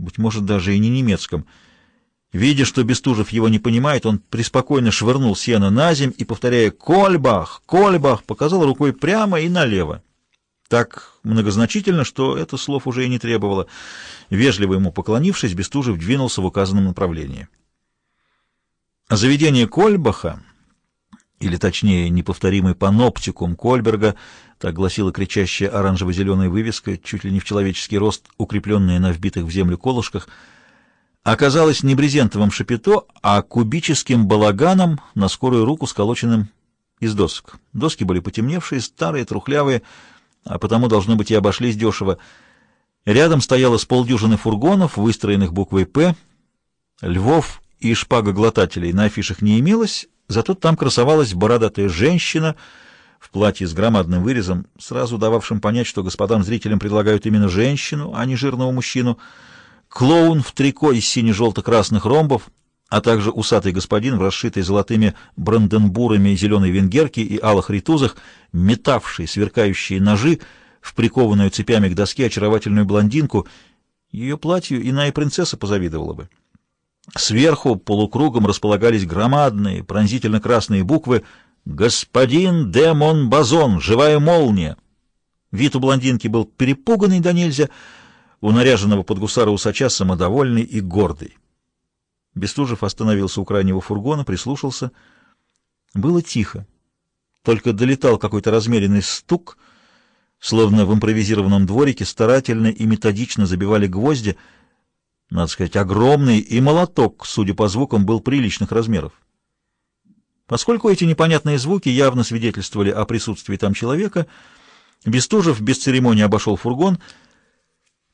быть может, даже и не немецком. Видя, что Бестужев его не понимает, он преспокойно швырнул сено на земь и, повторяя «Кольбах! Кольбах!», показал рукой прямо и налево. Так многозначительно, что это слов уже и не требовало. Вежливо ему поклонившись, Бестужев двинулся в указанном направлении. Заведение Кольбаха, или точнее неповторимый паноптикум Кольберга, так гласила кричащая оранжево-зеленая вывеска, чуть ли не в человеческий рост, укрепленная на вбитых в землю колышках, оказалось не брезентовым шапито, а кубическим балаганом на скорую руку, сколоченным из досок. Доски были потемневшие, старые, трухлявые, а потому, должно быть, и обошлись дешево. Рядом стояло с полдюжины фургонов, выстроенных буквой «П». Львов и шпагоглотателей на афишах не имелось, зато там красовалась бородатая женщина в платье с громадным вырезом, сразу дававшим понять, что господам зрителям предлагают именно женщину, а не жирного мужчину, клоун в трико из сине-желто-красных ромбов, а также усатый господин в расшитой золотыми бранденбурами зеленой венгерке и алых ритузах, метавший сверкающие ножи в прикованную цепями к доске очаровательную блондинку. Ее платью иная принцесса позавидовала бы. Сверху полукругом располагались громадные пронзительно-красные буквы «Господин де Монбазон! Живая молния!». Вид у блондинки был перепуганный до нельзя, у наряженного под гусара усача самодовольный и гордый. Бестужев остановился у крайнего фургона, прислушался. Было тихо. Только долетал какой-то размеренный стук, словно в импровизированном дворике старательно и методично забивали гвозди. Надо сказать, огромный, и молоток, судя по звукам, был приличных размеров. Поскольку эти непонятные звуки явно свидетельствовали о присутствии там человека, Бестужев без церемонии обошел фургон.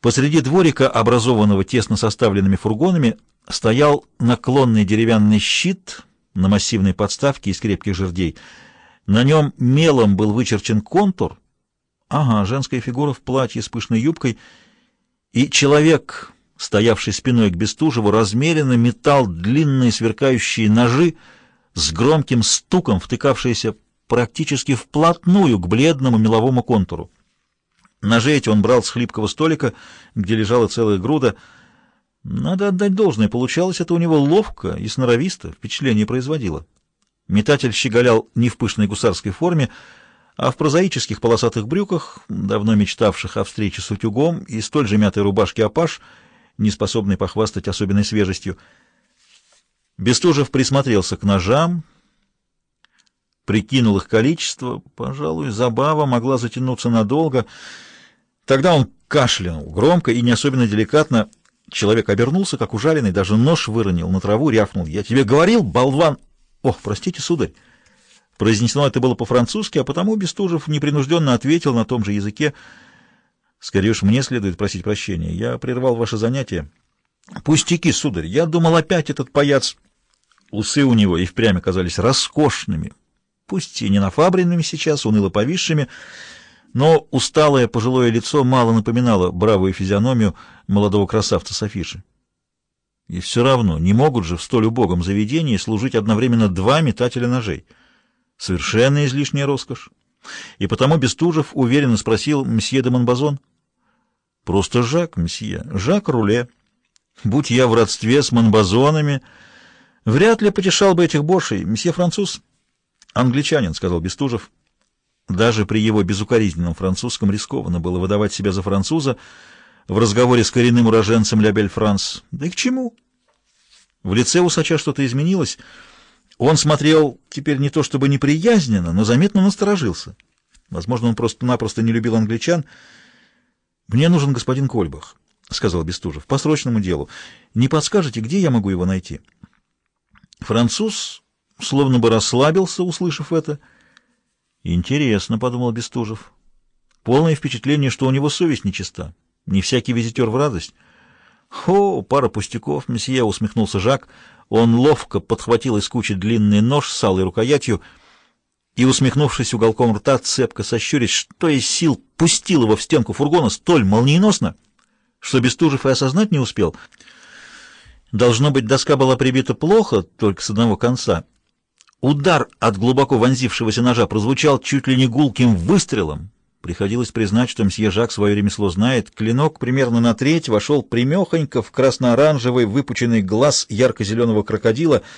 Посреди дворика, образованного тесно составленными фургонами, стоял наклонный деревянный щит на массивной подставке из крепких жердей. На нем мелом был вычерчен контур. Ага, женская фигура в платье с пышной юбкой. И человек, стоявший спиной к Бестужеву, размеренно метал длинные сверкающие ножи с громким стуком, втыкавшиеся практически вплотную к бледному меловому контуру. Ножи эти он брал с хлипкого столика, где лежала целая груда — надо отдать должное, получалось это у него ловко и сноровисто, впечатление производило. Метатель щеголял не в пышной гусарской форме, а в прозаических полосатых брюках, давно мечтавших о встрече с утюгом, и столь же мятой рубашке опаш, не способной похвастать особенной свежестью. Бестужев присмотрелся к ножам, прикинул их количество. Пожалуй, забава могла затянуться надолго. Тогда он кашлянул громко и не особенно деликатно, Человек обернулся, как ужаленный, даже нож выронил на траву, рявкнул. «Я тебе говорил, болван!» «Ох, простите, сударь!» Произнесено это было по-французски, а потому Бестужев непринужденно ответил на том же языке. «Скорее уж мне следует просить прощения. Я прервал ваше занятие». «Пустяки, сударь! Я думал, опять этот паяц...» Усы у него и впрямь оказались роскошными, пусть и не нафабренными сейчас, уныло повисшими, но усталое пожилое лицо мало напоминало бравую физиономию молодого красавца Софиши. И все равно не могут же в столь убогом заведении служить одновременно два метателя ножей. Совершенно излишняя роскошь. И потому Бестужев уверенно спросил мсье де Монбазон. «Просто Жак, мсье, Жак Руле. Будь я в родстве с Монбазонами, вряд ли потешал бы этих бошей. Мсье француз?» «Англичанин», — сказал Бестужев. Даже при его безукоризненном французском рискованно было выдавать себя за француза в разговоре с коренным уроженцем Ля Бель-Франс. Да и к чему? В лице усача что-то изменилось. Он смотрел теперь не то чтобы неприязненно, но заметно насторожился. Возможно, он просто-напросто не любил англичан. «Мне нужен господин Кольбах», — сказал Бестужев, — «по срочному делу. Не подскажете, где я могу его найти?» Француз словно бы расслабился, услышав это, — «Интересно», — подумал Бестужев. «Полное впечатление, что у него совесть нечиста. Не всякий визитер в радость». «Хо, пара пустяков, месье», — усмехнулся Жак. Он ловко подхватил из кучи длинный нож с алой рукоятью и, усмехнувшись уголком рта, цепко сощурить, что из сил пустил его в стенку фургона столь молниеносно, что Бестужев и осознать не успел. Должно быть, доска была прибита плохо, только с одного конца — Удар от глубоко вонзившегося ножа прозвучал чуть ли не гулким выстрелом. Приходилось признать, что мсье Жак свое ремесло знает. Клинок примерно на треть вошел примехонько в красно-оранжевый выпученный глаз ярко-зеленого крокодила —